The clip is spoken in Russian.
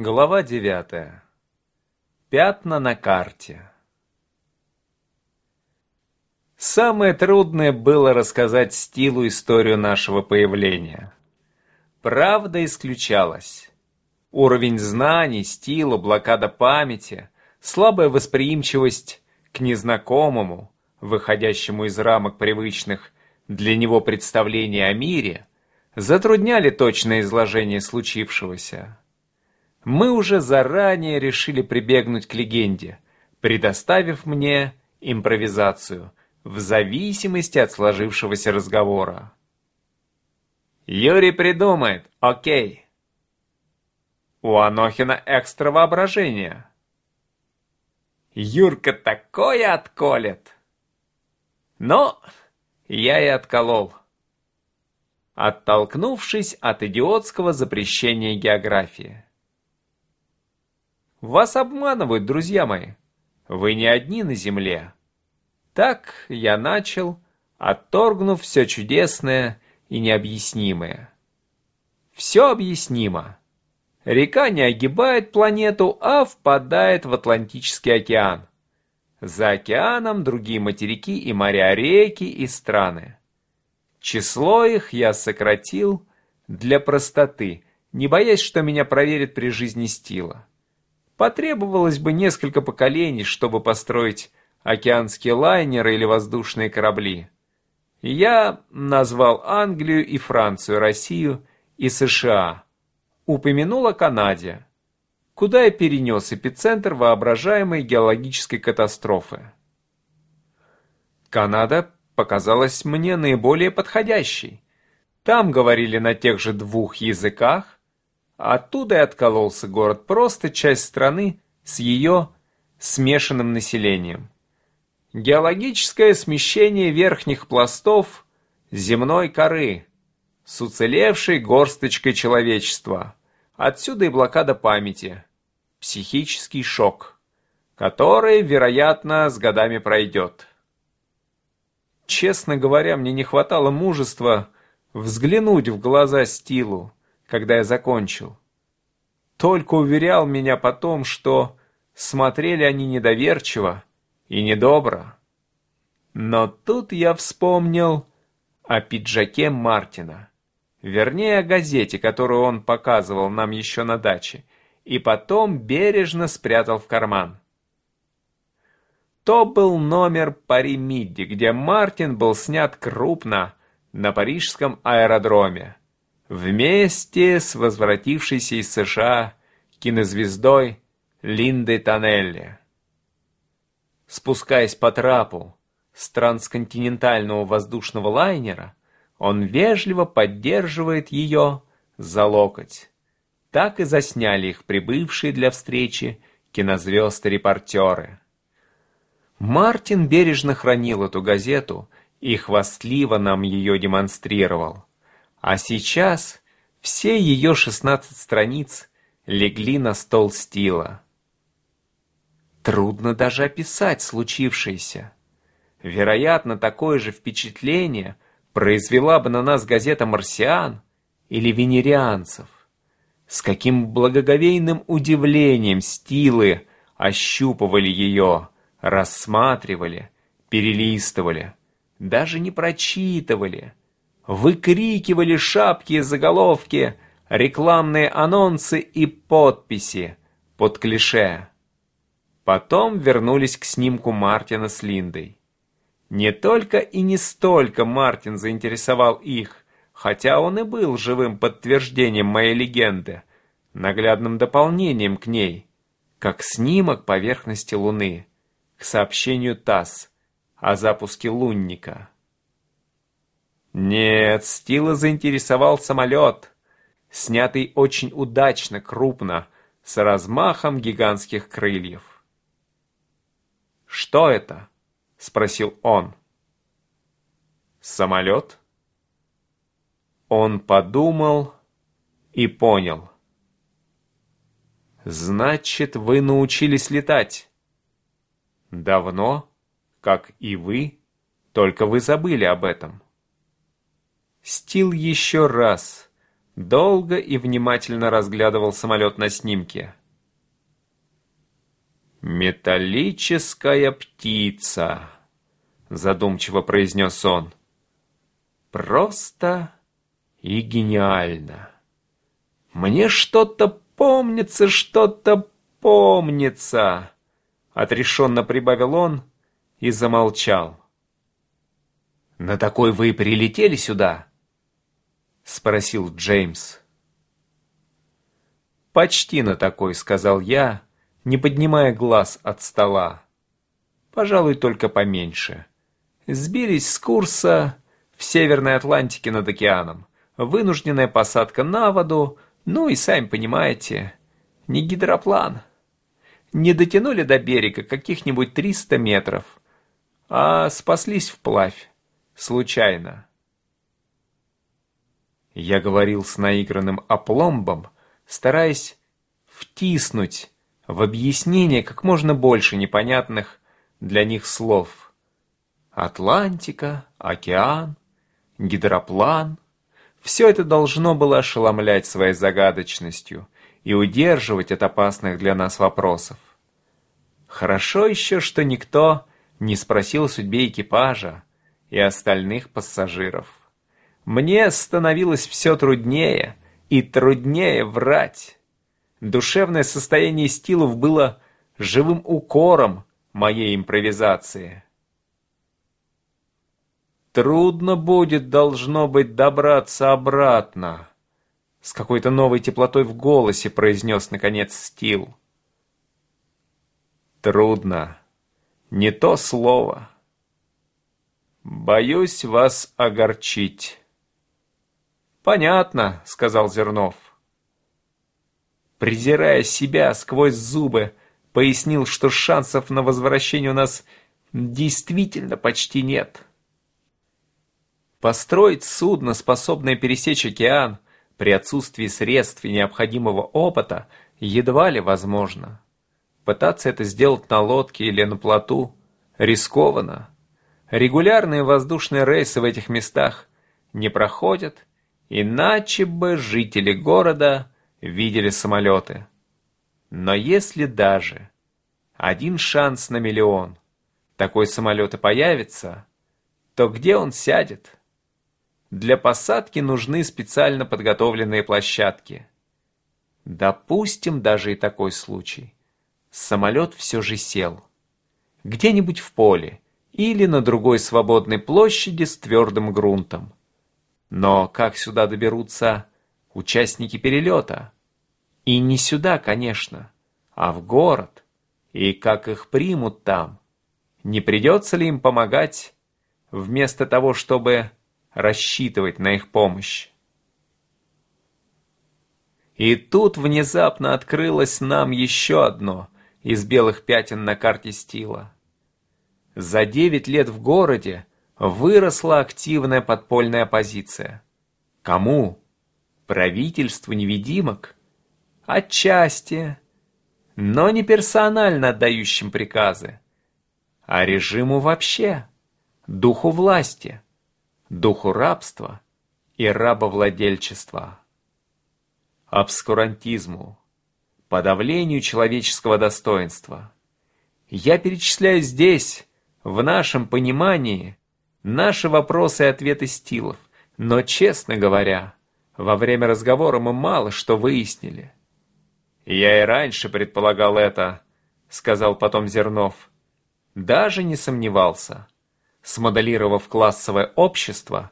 Глава девятая. Пятна на карте. Самое трудное было рассказать Стилу историю нашего появления. Правда исключалась. Уровень знаний, Стила, блокада памяти, слабая восприимчивость к незнакомому, выходящему из рамок привычных для него представлений о мире, затрудняли точное изложение случившегося. Мы уже заранее решили прибегнуть к легенде, предоставив мне импровизацию в зависимости от сложившегося разговора. Юрий придумает, окей. У Анохина экстра воображение. Юрка такое отколет. Но я и отколол. Оттолкнувшись от идиотского запрещения географии. Вас обманывают, друзья мои. Вы не одни на земле. Так я начал, отторгнув все чудесное и необъяснимое. Все объяснимо. Река не огибает планету, а впадает в Атлантический океан. За океаном другие материки и моря, реки и страны. Число их я сократил для простоты, не боясь, что меня проверят при жизни Стила. Потребовалось бы несколько поколений, чтобы построить океанские лайнеры или воздушные корабли. Я назвал Англию и Францию, Россию и США. Упомянул о Канаде, куда я перенес эпицентр воображаемой геологической катастрофы. Канада показалась мне наиболее подходящей. Там говорили на тех же двух языках, Оттуда и откололся город, просто часть страны с ее смешанным населением. Геологическое смещение верхних пластов земной коры с уцелевшей горсточкой человечества. Отсюда и блокада памяти, психический шок, который, вероятно, с годами пройдет. Честно говоря, мне не хватало мужества взглянуть в глаза Стилу, когда я закончил. Только уверял меня потом, что смотрели они недоверчиво и недобро. Но тут я вспомнил о пиджаке Мартина, вернее о газете, которую он показывал нам еще на даче, и потом бережно спрятал в карман. То был номер Пари Мидди, где Мартин был снят крупно на парижском аэродроме вместе с возвратившейся из США кинозвездой Линдой Тоннелли. Спускаясь по трапу с трансконтинентального воздушного лайнера, он вежливо поддерживает ее за локоть. Так и засняли их прибывшие для встречи кинозвезды-репортеры. Мартин бережно хранил эту газету и хвастливо нам ее демонстрировал. А сейчас все ее 16 страниц легли на стол стила. Трудно даже описать случившееся. Вероятно, такое же впечатление произвела бы на нас газета «Марсиан» или «Венерианцев». С каким благоговейным удивлением стилы ощупывали ее, рассматривали, перелистывали, даже не прочитывали, выкрикивали шапки и заголовки, рекламные анонсы и подписи под клише. Потом вернулись к снимку Мартина с Линдой. Не только и не столько Мартин заинтересовал их, хотя он и был живым подтверждением моей легенды, наглядным дополнением к ней, как снимок поверхности Луны, к сообщению ТАСС о запуске лунника. Нет, Стила заинтересовал самолет, снятый очень удачно, крупно, с размахом гигантских крыльев. «Что это?» — спросил он. «Самолет?» Он подумал и понял. «Значит, вы научились летать?» «Давно, как и вы, только вы забыли об этом». Стил еще раз долго и внимательно разглядывал самолет на снимке. «Металлическая птица», — задумчиво произнес он. «Просто и гениально. Мне что-то помнится, что-то помнится», — отрешенно прибавил он и замолчал. «На такой вы прилетели сюда?» — спросил Джеймс. «Почти на такой», — сказал я, не поднимая глаз от стола. «Пожалуй, только поменьше. Сбились с курса в Северной Атлантике над океаном. Вынужденная посадка на воду, ну и сами понимаете, не гидроплан. Не дотянули до берега каких-нибудь 300 метров, а спаслись вплавь случайно. Я говорил с наигранным опломбом, стараясь втиснуть в объяснение как можно больше непонятных для них слов. Атлантика, океан, гидроплан — все это должно было ошеломлять своей загадочностью и удерживать от опасных для нас вопросов. Хорошо еще, что никто не спросил о судьбе экипажа, и остальных пассажиров. Мне становилось все труднее и труднее врать. Душевное состояние Стилов было живым укором моей импровизации. «Трудно будет, должно быть, добраться обратно», — с какой-то новой теплотой в голосе произнес, наконец, Стил. «Трудно. Не то слово». «Боюсь вас огорчить». «Понятно», — сказал Зернов. Презирая себя сквозь зубы, пояснил, что шансов на возвращение у нас действительно почти нет. Построить судно, способное пересечь океан, при отсутствии средств и необходимого опыта, едва ли возможно. Пытаться это сделать на лодке или на плоту рискованно. Регулярные воздушные рейсы в этих местах не проходят, иначе бы жители города видели самолеты. Но если даже один шанс на миллион такой самолет и появится, то где он сядет? Для посадки нужны специально подготовленные площадки. Допустим, даже и такой случай. Самолет все же сел. Где-нибудь в поле или на другой свободной площади с твердым грунтом. Но как сюда доберутся участники перелета? И не сюда, конечно, а в город. И как их примут там? Не придется ли им помогать, вместо того, чтобы рассчитывать на их помощь? И тут внезапно открылось нам еще одно из белых пятен на карте стила. За 9 лет в городе выросла активная подпольная оппозиция. Кому? Правительству невидимок? Отчасти, но не персонально отдающим приказы, а режиму вообще, духу власти, духу рабства и рабовладельчества. Обскурантизму, подавлению человеческого достоинства. Я перечисляю здесь в нашем понимании наши вопросы и ответы стилов, но, честно говоря, во время разговора мы мало что выяснили. «Я и раньше предполагал это», — сказал потом Зернов. «Даже не сомневался. Смоделировав классовое общество,